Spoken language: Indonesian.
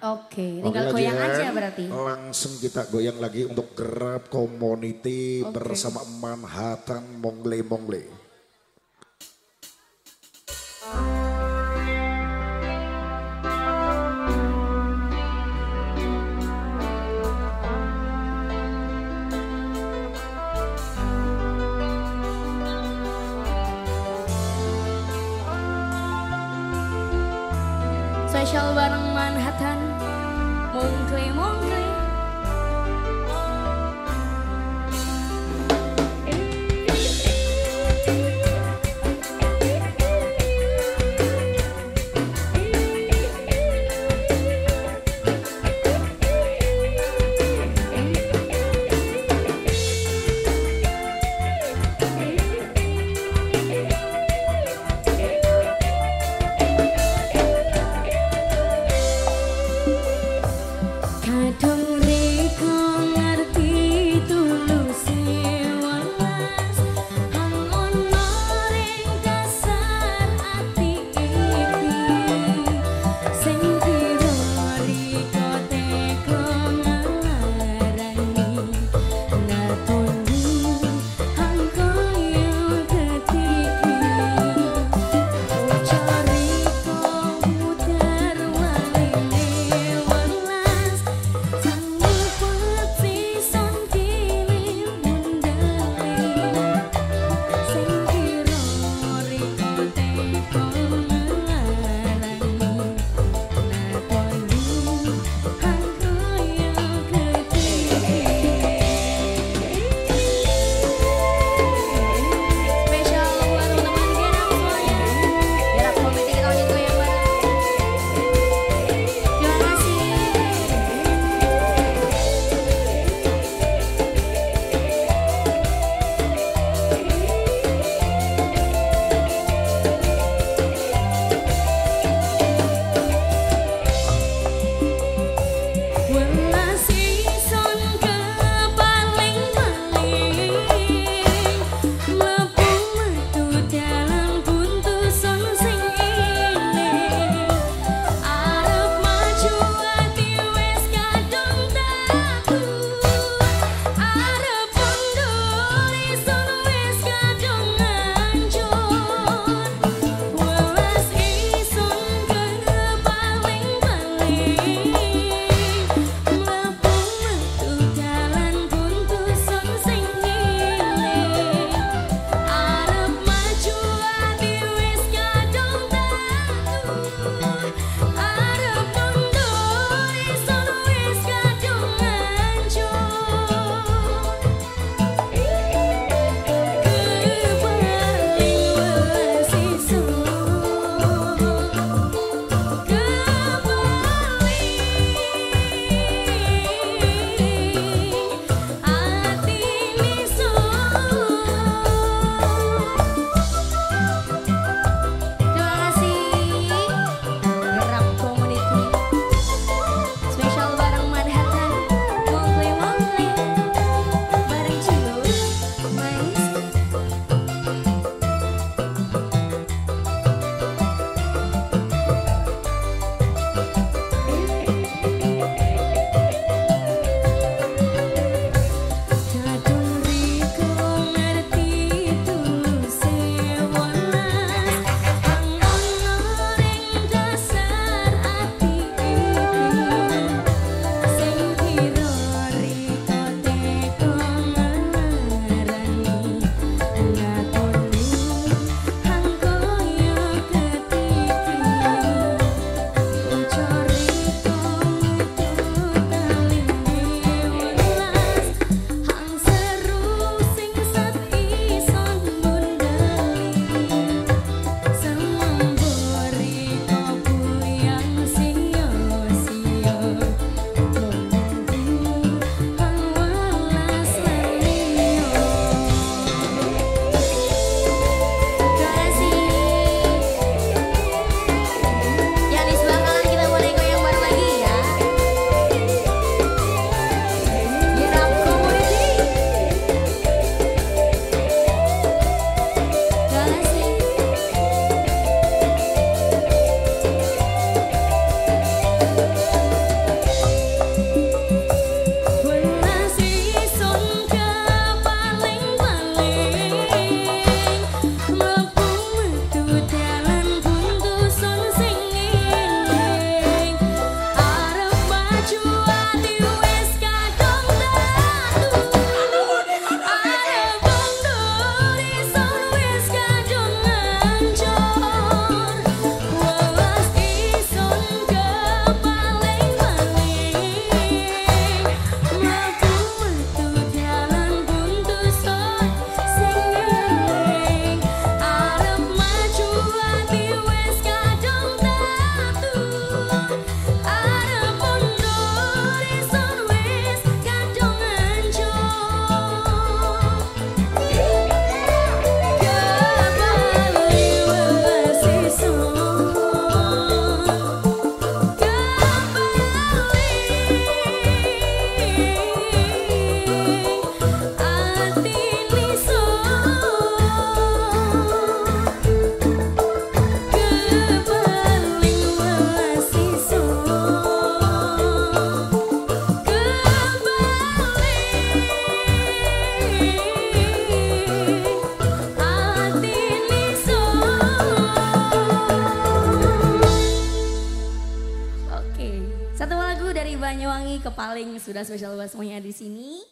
Oke, tinggal Oke, goyang aja berarti. Langsung kita goyang lagi untuk Grab Community Oke. bersama Manhattan Mongle Mongle. Spesial bareng Manhattan, Tôi 追 thương ke Paling sudah spesial buat semuanya di sini.